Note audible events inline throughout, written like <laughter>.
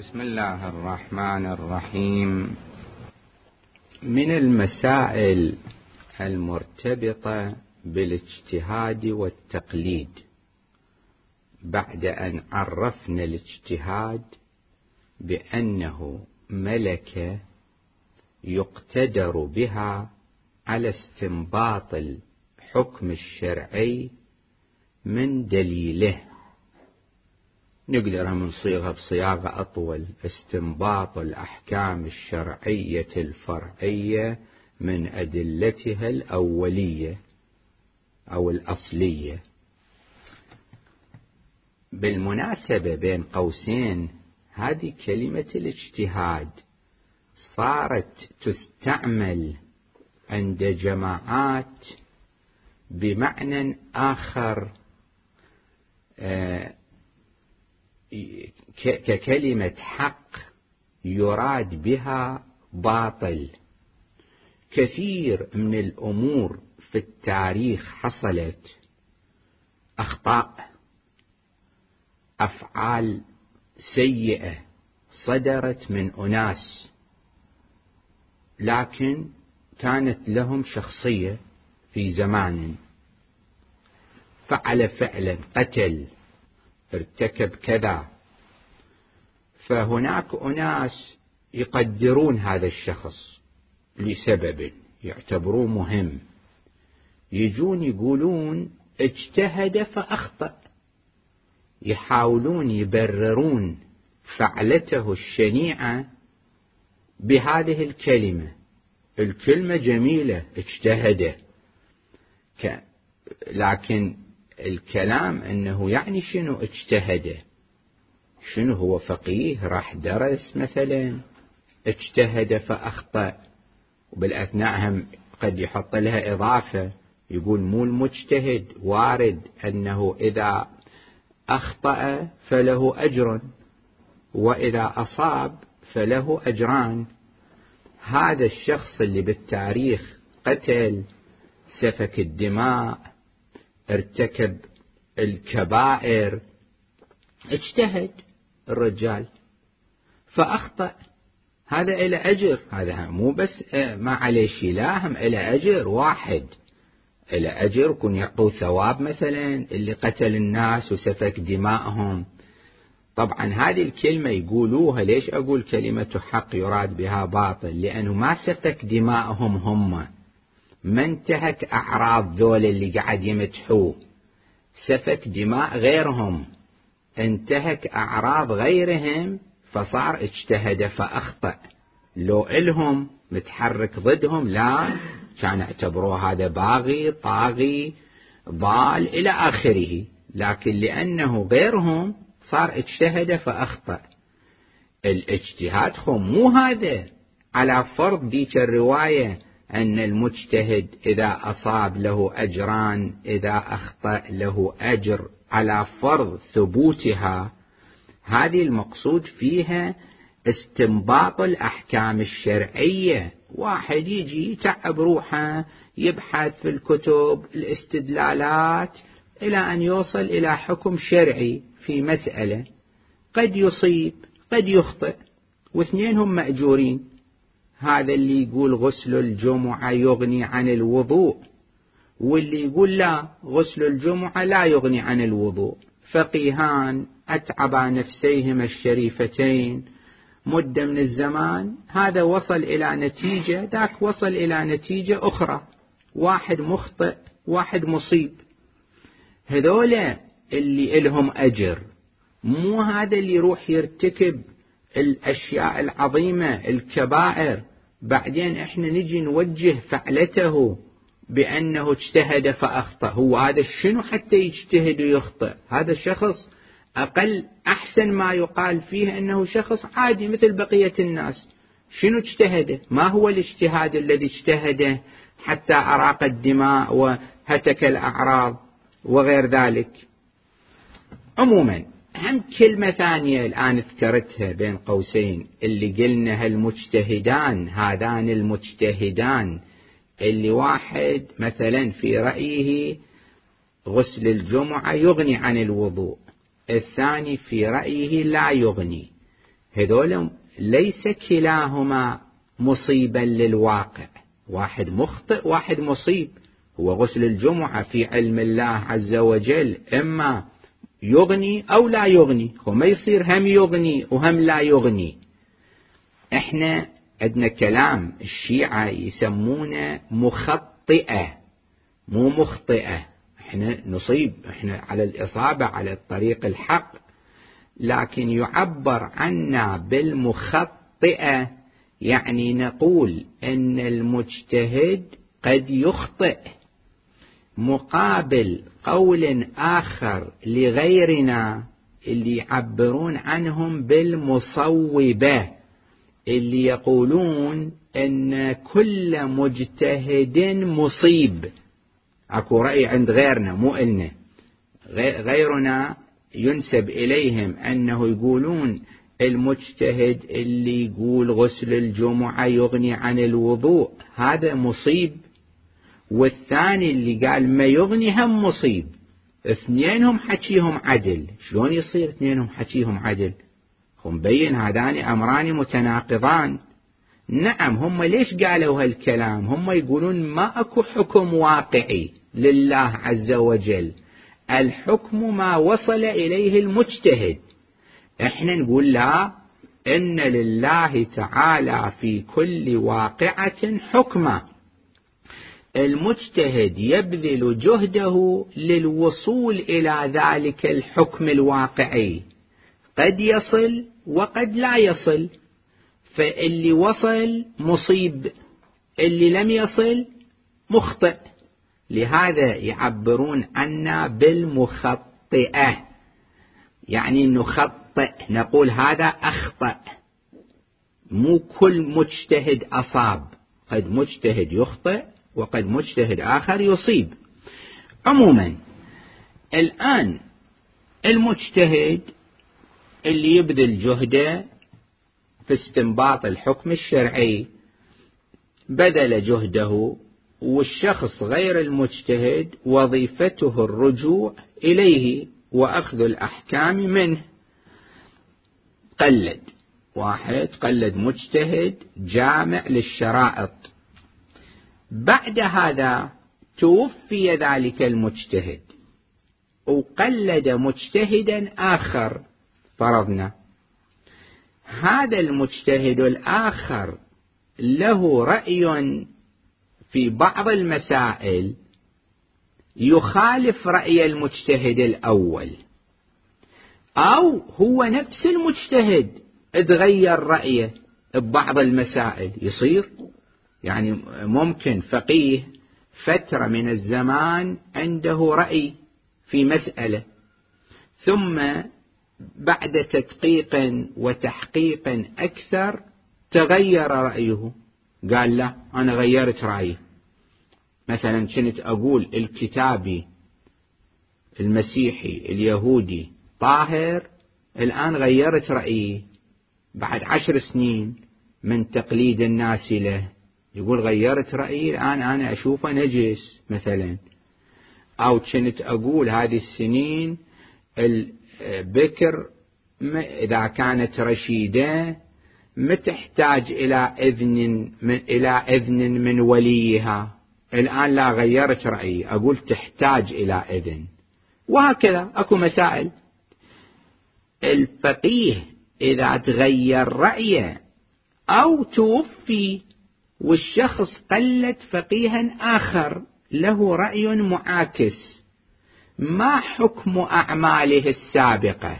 بسم الله الرحمن الرحيم. من المسائل المرتبطة بالاجتهاد والتقليد. بعد أن عرفنا الاجتهاد بأنه ملكة يقتدر بها على استنباط الحكم الشرعي من دليله. نقدرها نصيغها بصياغة أطول استنباط الأحكام الشرعية الفرعية من أدلتها الأولية أو الأصلية. بالمناسبة بين قوسين هذه كلمة الاجتهاد صارت تستعمل عند جماعات بمعنى آخر آه، ككلمة حق يراد بها باطل. كثير من الأمور في التاريخ حصلت أخطاء أفعال سيئة صدرت من أناس لكن كانت لهم شخصية في زمان. فعل فعلا قتل. ارتكب كذا. فهناك أناس يقدرون هذا الشخص لسبب يعتبروه مهم. يجون يقولون اجتهد فأخطأ. يحاولون يبررون فعلته الشنيعة بهذه الكلمة. الكلمة جميلة اجتهد. لكن الكلام أنه يعني شنو اجتهد شنو هو فقيه راح درس مثلا اجتهد فأخطأ وبالأثناء هم قد يحط لها إضافة يقول مو المجتهد وارد أنه إذا أخطأ فله أجر وإذا أصاب فله أجران. هذا الشخص اللي بالتاريخ قتل سفك الدماء ارتكب الكبائر. اجتهد الرجال فأخطأ. هذا إلى أجر. هذا مو بس آه، ما عليه شيء لا هم إلى أجر واحد. إلى أجر كن يعطوا ثواب مثلا اللي قتل الناس وسفك دماءهم طبعا هذه الكلمة يقولوها ليش أقول كلمة حق يراد بها باطل؟ لأنه ما سفك دماءهم هم. ما انتهك أعراض ذول اللي قاعد يمدحوه سفك دماء غيرهم. انتهك أعراض غيرهم فصار اجتهد فأخطأ. لو إلهم متحرك ضدهم لا كان اعتبروه هذا باغي طاغي ضال إلى آخره. لكن لأنه غيرهم صار اجتهد فأخطأ. الاجتهاد خو مو هذا. على فرض ديك الرواية أن المجتهد إذا أصاب له أجران إذا أخطأ له أجر على فرض ثبوتها هذه المقصود فيها استنباط الأحكام الشرعية. واحد يجي يتعب روحه يبحث في الكتب الاستدلالات إلى أن يوصل إلى حكم شرعي في مسألة. قد يصيب قد يخطئ واثنينهم مأجورين. هذا اللي يقول غسل الجمعة يغني عن الوضوء واللي يقول لا غسل الجمعة لا يغني عن الوضوء. فقيهان أتعبا نفسيهما الشريفتين. مدة من الزمان هذا وصل إلى نتيجة ذاك وصل إلى نتيجة أخرى. واحد مخطئ واحد مصيب. هذولا اللي إلهم أجر. مو هذا اللي يروح يرتكب الأشياء العظيمة الكبائر. بعدين إحنا نجي نوجه فعلته بأنه اجتهد فأخطأ. هو هذا شنو حتى يجتهد ويخطئ؟ هذا الشخص أقل أحسن ما يقال فيه أنه شخص عادي مثل بقية الناس. شنو اجتهد ما هو الاجتهاد الذي اجتهده حتى أراق الدماء وهتك الأعراض وغير ذلك؟ عموما هم كلمة ثانية الآن ذكرتها بين قوسين اللي قلنا المجتهدان هذان المجتهدان. اللي واحد مثلا في رأيه غسل الجمعة يغني عن الوضوء. الثاني في رأيه لا يغني. هذول ليس كلاهما مصيبا للواقع. واحد مخطئ واحد مصيب. هو غسل الجمعة في علم الله عز وجل. إما يغني أو لا يغني. هو ما يصير هم يغني وهم لا يغني. إحنا عندنا كلام الشيعة يسمونه مخطئة مو مخطئة. إحنا نصيب إحنا على الإصابة على الطريق الحق. لكن يعبر عنا بالمخطئة. يعني نقول إن المجتهد قد يخطئ مقابل قول آخر لغيرنا اللي يعبرون عنهم بالمصوبة اللي يقولون أن كل مجتهد مصيب. أكو رأي عند غيرنا مو إلنا. غيرنا ينسب إليهم أنه يقولون المجتهد اللي يقول غسل الجمعة يغني عن الوضوء هذا مصيب. والثاني اللي قال ما يغني هم مصيب. اثنينهم حكيهم عدل. شلون يصير اثنينهم حكيهم عدل؟ مبين هذان أمران متناقضان. نعم هم ليش قالوا هالكلام؟ هم يقولون ما أكو حكم واقعي لله عز وجل. الحكم ما وصل إليه المجتهد. إحنا نقول لا إن لله تعالى في كل واقعة حكما المجتهد يبذل جهده للوصول إلى ذلك الحكم الواقعي. قد يصل وقد لا يصل فاللي وصل مصيب اللي لم يصل مخطئ. لهذا يعبرون عنا بالمخطئة يعني نخطئ نقول هذا أخطأ. مو كل مجتهد أصاب قد مجتهد يخطئ وقد مجتهد آخر يصيب. عموما الآن المجتهد اللي يبذل جهده في استنباط الحكم الشرعي بذل جهده والشخص غير المجتهد وظيفته الرجوع إليه وأخذ الأحكام منه. قلد واحد قلد مجتهد جامع للشرائط. بعد هذا توفي ذلك المجتهد. وقلد مجتهدا آخر. فرضنا. هذا المجتهد الآخر له رأي في بعض المسائل يخالف رأي المجتهد الأول. أو هو نفس المجتهد تغير رأيه ببعض المسائل. يصير؟ يعني ممكن فقيه فترة من الزمان عنده رأي في مسألة. ثم بعد تدقيق وتحقيق أكثر تغير رأيه. قال لا أنا غيرت رأيي. مثلا كنت أقول الكتابي المسيحي اليهودي طاهر الآن غيرت رأيي. بعد عشر سنين من تقليد الناس له يقول غيرت رأيي الآن أنا أشوفه نجس مثلا. أو كنت أقول هذه السنين البكر إذا كانت رشيدة ما تحتاج إلى إذن من إلى إذن من وليها. الآن لا غيرت رأيي أقول تحتاج إلى إذن. وهكذا أكو مسائل. الفقيه إذا تغير رأيه أو توفي والشخص قلد فقيها آخر له رأي معاكس. ما حكم أعماله السابقة؟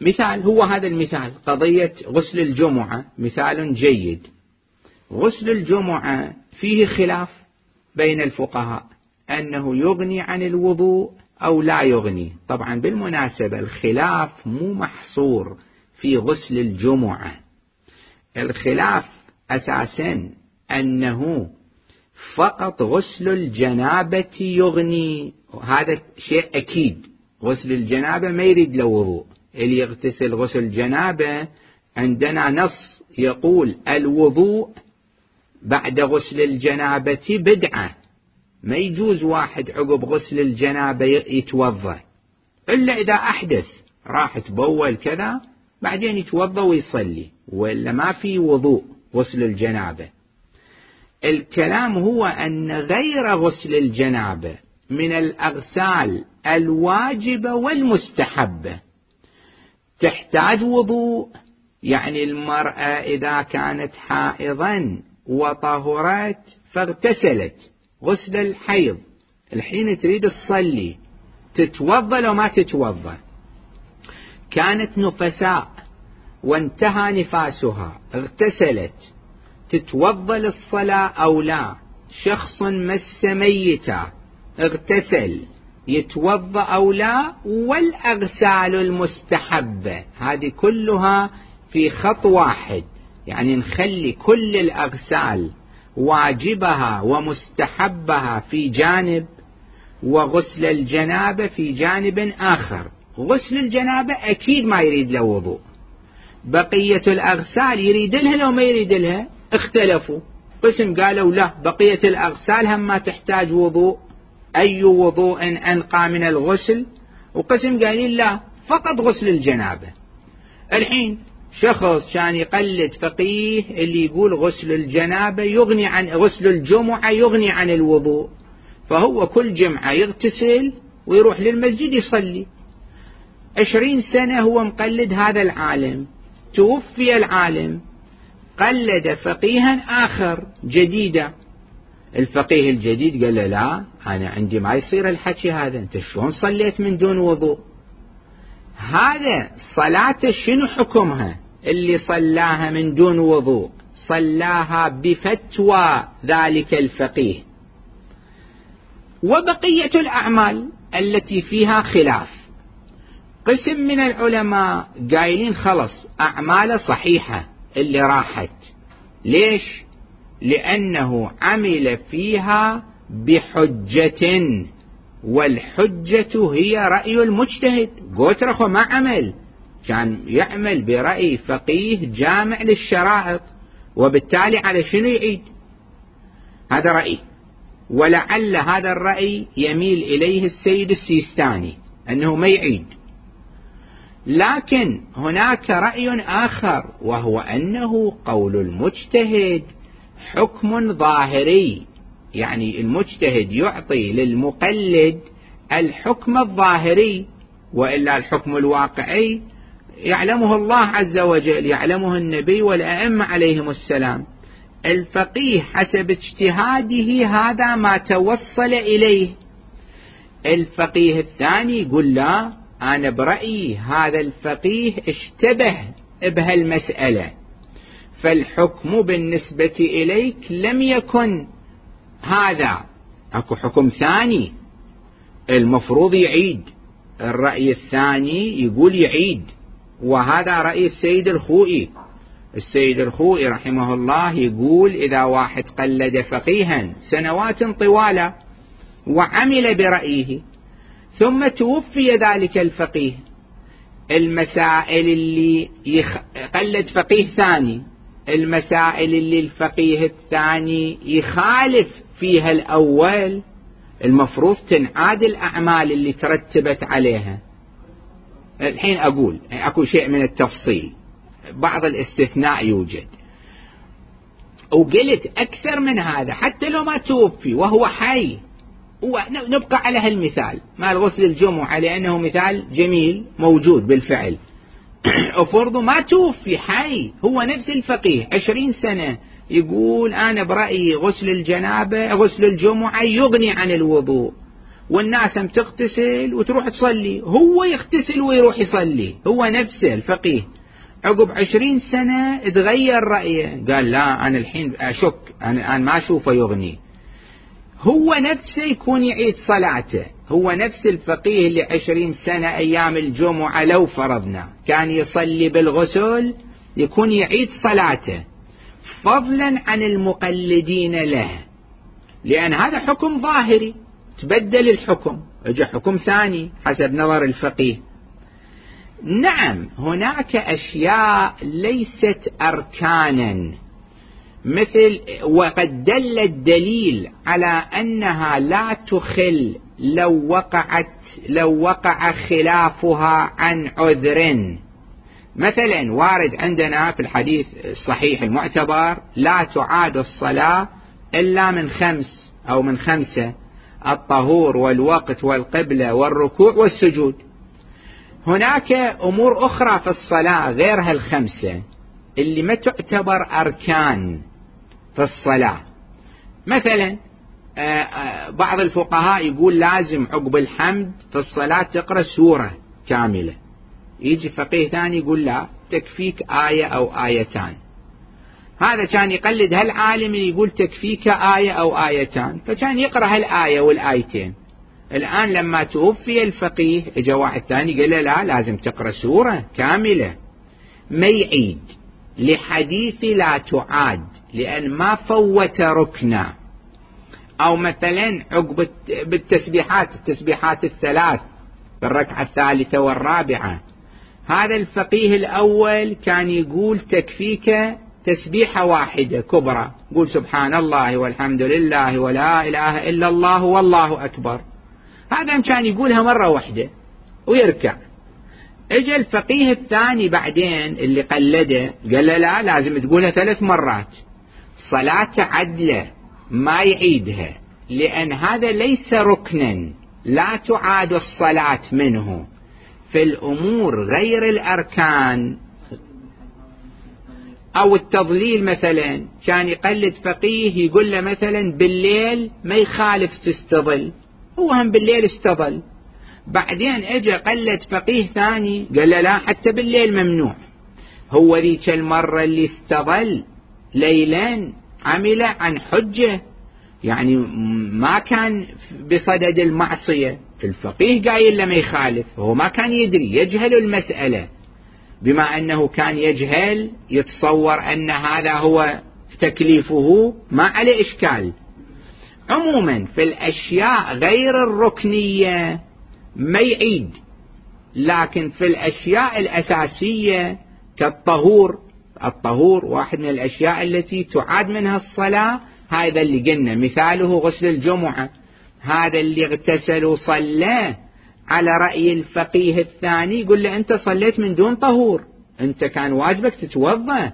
مثال هو هذا المثال قضية غسل الجمعة مثال جيد. غسل الجمعة فيه خلاف بين الفقهاء أنه يغني عن الوضوء أو لا يغني. طبعا بالمناسبة الخلاف مو محصور في غسل الجمعة. الخلاف أساسا أنه فقط غسل الجنابة يغني هذا شيء أكيد. غسل الجنابة ما يريد له وضوء. اللي يغتسل غسل جنابة عندنا نص يقول الوضوء بعد غسل الجنابة بدعة. ما يجوز واحد عقب غسل الجنابة يتوضأ. إلا إذا أحدث راح تبول كذا بعدين يتوضأ ويصلي. ولا ما في وضوء غسل الجنابة؟ الكلام هو أن غير غسل الجنابة من الأغسال الواجبة والمستحبة. تحتاج وضوء يعني المرأة إذا كانت حائضا وطهرت فاغتسلت. غسل الحيض الحين تريد تصلي تتوضأ لو ما تتوضأ. كانت نفساء وانتهى نفاسها. اغتسلت. تتوضا للصلاه أو لا؟ شخص مس ميتا. اغتسل. يتوضأ أو لا؟ والأغسال المستحبه هذه كلها في خط واحد. يعني نخلي كل الأغسال واجبها ومستحبها في جانب وغسل الجنابة في جانب آخر. غسل الجنابة أكيد ما يريد له وضوء. بقية الأغسال يريد لها لو ما يريد لها اختلفوا. قسم قالوا لا بقية الأغسال هم ما تحتاج وضوء. أي وضوء أنقى من الغسل؟ وقسم قايلين لا فقط غسل الجنابة. الحين شخص كان يقلد فقيه اللي يقول غسل الجنابة يغني عن غسل الجمعة يغني عن الوضوء. فهو كل جمعة يغتسل ويروح للمسجد يصلي. عشرين سنة هو مقلد هذا العالم. توفي العالم. قلد فقيها آخر جديدا الفقيه الجديد قال له لا أنا عندي ما يصير الحكي هذا أنت شلون صليت من دون وضوء؟ هذا صلاته شنو حكمها؟ اللي صلاها من دون وضوء. صلاها بفتوى ذلك الفقيه. وبقية الأعمال التي فيها خلاف. قسم من العلماء. قايلين خلص أعماله صحيحة اللي راحت. ليش؟ لأنه عمل فيها بحجة والحجة هي رأي المجتهد. قوترخ ما عمل كان يعمل برأي فقيه جامع للشرائط وبالتالي على شنو يعيد؟ هذا رأي. ولعل هذا الرأي يميل إليه السيد السيستاني أنه ما يعيد. لكن هناك رأي آخر وهو أنه قول المجتهد حكم ظاهري. يعني المجتهد يعطي للمقلد الحكم الظاهري وإلا الحكم الواقعي يعلمه الله عز وجل يعلمه النبي والأئمة عليهم السلام. الفقيه حسب اجتهاده هذا ما توصل إليه. الفقيه الثاني يقول لا أنا برأيي هذا الفقيه اشتبه بهالمسألة. فالحكم بالنسبة إليك لم يكن هذا. أكو حكم ثاني. المفروض يعيد. الرأي الثاني يقول يعيد. وهذا رأي السيد الخوئي. السيد الخوئي رحمه الله يقول إذا واحد قلد فقيها سنوات طوالة وعمل برأيه ثم توفي ذلك الفقيه. المسائل اللي يقلد فقيه ثاني. المسائل اللي الفقيه الثاني يخالف فيها الأول المفروض تنعاد الأعمال اللي ترتبت عليها. الحين أقول أكو شيء من التفصيل. بعض الاستثناء يوجد. وقلت أكثر من هذا حتى لو ما توفي وهو حي. نبقى على هالمثال. مال غسل الجمعة لأنه مثال جميل موجود بالفعل. <clears throat> أفرض ما توفي حي هو نفس الفقيه عشرين سنة يقول أنا برأيي غسل الجنابة غسل الجمعة يغني عن الوضوء. والناس تغتسل وتروح تصلي هو يغتسل ويروح يصلي هو نفسه الفقيه. عقب عشرين سنة تغير رأيه قال لا أنا الحين أشك أنا, أنا ما أشوفه يغني. هو نفسه يكون يعيد صلاته. هو نفس الفقيه اللي عشرين سنة أيام الجمعة لو فرضنا. كان يصلي بالغسل يكون يعيد صلاته. فضلا عن المقلدين له. لأن هذا حكم ظاهري. تبدل الحكم. اجى حكم ثاني حسب نظر الفقيه. نعم هناك أشياء ليست أركانا. مثل وقد دل الدليل على أنها لا تخل لو وقعت لو وقع خلافها عن عذر. مثلا وارد عندنا في الحديث الصحيح المعتبر لا تعاد الصلاة إلا من خمس أو من خمسة الطهور والوقت والقبلة والركوع والسجود. هناك أمور أخرى في الصلاة غير هالخمسة اللي ما تعتبر أركان. في الصلاة. مثلا آه، آه، بعض الفقهاء يقول لازم عقب الحمد في الصلاة تقرأ سورة كاملة. يجي فقيه ثاني يقول لا تكفيك آية أو آيتان. هذا كان يقلد هالعالم اللي يقول تكفيك آية أو آيتان؟ فكان يقرأ هالآية والآيتين. الآن لما توفي الفقيه اجى واحد ثاني قال له لا لازم تقرأ سورة كاملة. ما يعيد. لحديث لا تعاد. لأن ما فوت ركنا أو مثلا عقب بالتسبيحات التسبيحات الثلاث بالركعة الثالثة والرابعة. هذا الفقيه الأول كان يقول تكفيك تسبيحة واحدة كبرى. قول سبحان الله والحمد لله ولا إله إلا الله والله أكبر. هذا كان يقولها مرة واحدة ويركع. اجى الفقيه الثاني بعدين اللي قلده قال له لا لازم تقولها ثلاث مرات. صلاة عدلة ما يعيدها لأن هذا ليس ركنا لا تعاد الصلاة منه. في الأمور غير الأركان أو التضليل مثلا كان يقلد فقيه يقول له مثلا بالليل ما يخالف تستظل هو هم بالليل استظل. بعدين اجى قلد فقيه ثاني قال له لا حتى بالليل ممنوع. هو ذيك المرة اللي استظل ليلا عمل عن حجة يعني ما كان بصدد المعصية. الفقيه قايل له ما يخالف هو ما كان يدري يجهل المسألة. بما أنه كان يجهل يتصور أن هذا هو تكليفه ما عليه إشكال. عموما في الأشياء غير الركنية ما يعيد لكن في الأشياء الأساسية كالطهور الطهور واحد من الأشياء التي تعاد منها الصلاة هذا اللي قلنا مثاله غسل الجمعة. هذا اللي اغتسل وصلى على رأي الفقيه الثاني يقول له أنت صليت من دون طهور. أنت كان واجبك تتوضأ.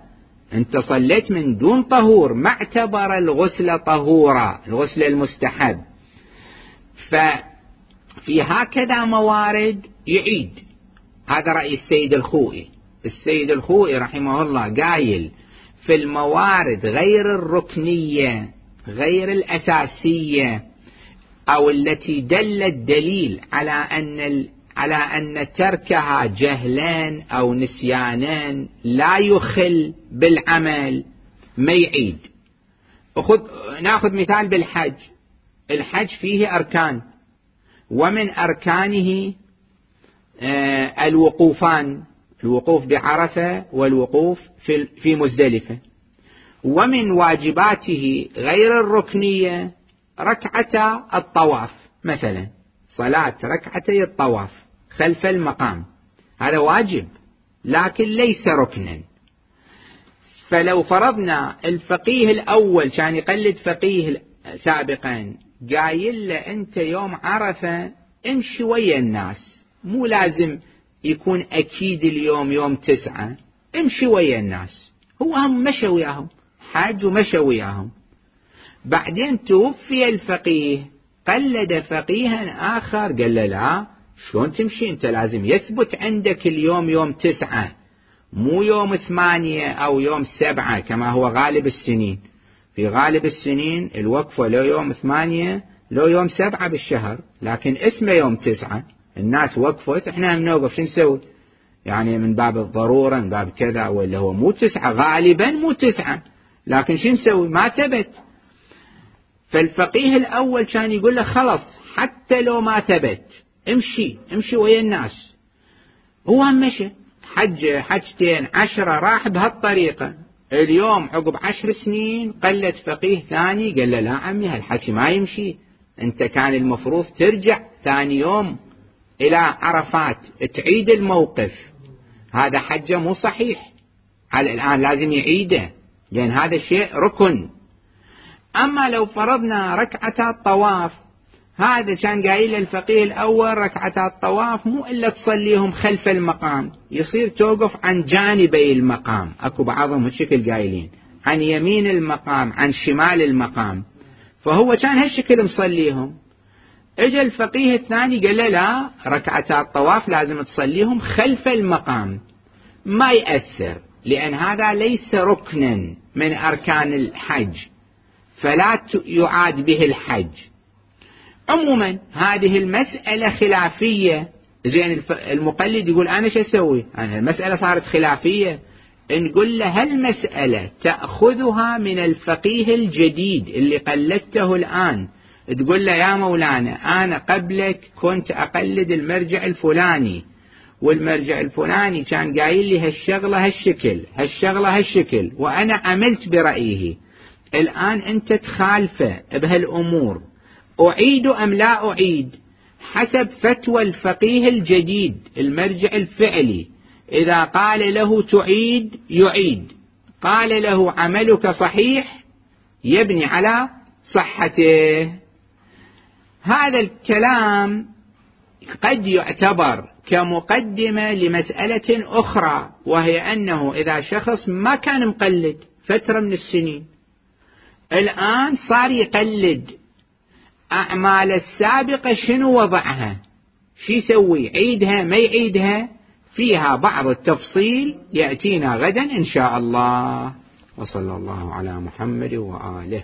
أنت صليت من دون طهور ما اعتبر الغسل طهورا الغسل المستحب. ففي هكذا موارد يعيد. هذا رأي السيد الخوئي. السيد الخوئي رحمه الله قايل في الموارد غير الركنية غير الأساسية أو التي دل الدليل على أن على أن تركها جهلان أو نسيانان لا يخل بالعمل. ما يعيد أخذ نأخذ مثال بالحج. الحج فيه أركان. ومن أركانه آه، الوقوفان. الوقوف بعرفة والوقوف في مزدلفة. ومن واجباته غير الركنية ركعتا الطواف مثلا صلاة ركعتي الطواف خلف المقام. هذا واجب لكن ليس ركنا. فلو فرضنا الفقيه الأول كان يقلد فقيه سابقا قايل له أنت يوم عرفة امشي ويا الناس مو لازم يكون أكيد اليوم يوم تسعة امشي ويا الناس. هو هم مشى وياهم حاج ومشى وياهم. بعدين توفي الفقيه قلد فقيها آخر قال له لا شلون تمشي؟ أنت لازم يثبت عندك اليوم يوم تسعة مو يوم ثمانية أو يوم سبعة كما هو غالب السنين. في غالب السنين الوقفة لو يوم ثمانية لو يوم سبعة بالشهر لكن اسمه يوم تسعة. الناس وقفت إحنا هم نوقف شو نسوي؟ يعني من باب الضرورة من باب كذا ولا هو مو تسعة غالبا مو تسعة. لكن شو نسوي؟ ما ثبت. فالفقيه الأول كان يقول له خلص حتى لو ما ثبت امشي امشي ويا الناس. هو مشى. حج حجتين عشرة راح بهالطريقة. اليوم عقب عشر سنين قلت فقيه ثاني قال له لا عمي هالحكي ما يمشي. أنت كان المفروض ترجع ثاني يوم. إلى عرفات تعيد الموقف. هذا حجة مو صحيح. على الآن لازم يعيده. لأن هذا شيء ركن. أما لو فرضنا ركعة الطواف هذا كان قايل الفقيه الأول ركعتا الطواف مو إلا تصليهم خلف المقام. يصير توقف عن جانبي المقام. أكو بعضهم هالشكل قايلين. عن يمين المقام عن شمال المقام. فهو كان هالشكل مصليهم. اجى الفقيه الثاني قال له لا ركعتا الطواف لازم تصليهم خلف المقام ما يأثر لأن هذا ليس ركنا من أركان الحج فلا يعاد به الحج. عموما هذه المسألة خلافية. زين المقلد يقول أنا شو أسوي؟ أنا المسألة صارت خلافية. نقول له هالمسألة تأخذها من الفقيه الجديد اللي قلدته الآن تقول له يا مولانا أنا قبلك كنت أقلد المرجع الفلاني. والمرجع الفلاني كان قايل لي هالشغلة هالشكل هالشغلة هالشكل وأنا عملت برأيه. الآن أنت تخالفه بهالأمور. أعيد أم لا أعيد؟ حسب فتوى الفقيه الجديد المرجع الفعلي. إذا قال له تعيد يعيد. قال له عملك صحيح يبني على صحته. هذا الكلام قد يعتبر كمقدمة لمسألة أخرى وهي أنه إذا شخص ما كان مقلد فترة من السنين الآن صار يقلد. أعمال السابقة شنو وضعها؟ شو يسوي؟ عيدها؟ ما يعيدها؟ فيها بعض التفصيل يأتينا غدا إن شاء الله. وصلى الله على محمد وآله.